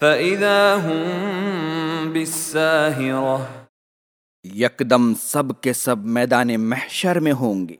فَإِذَا هُم بِالسَّاهِرَةِ یکدم سب کے سب میدان محشر میں ہوں گے۔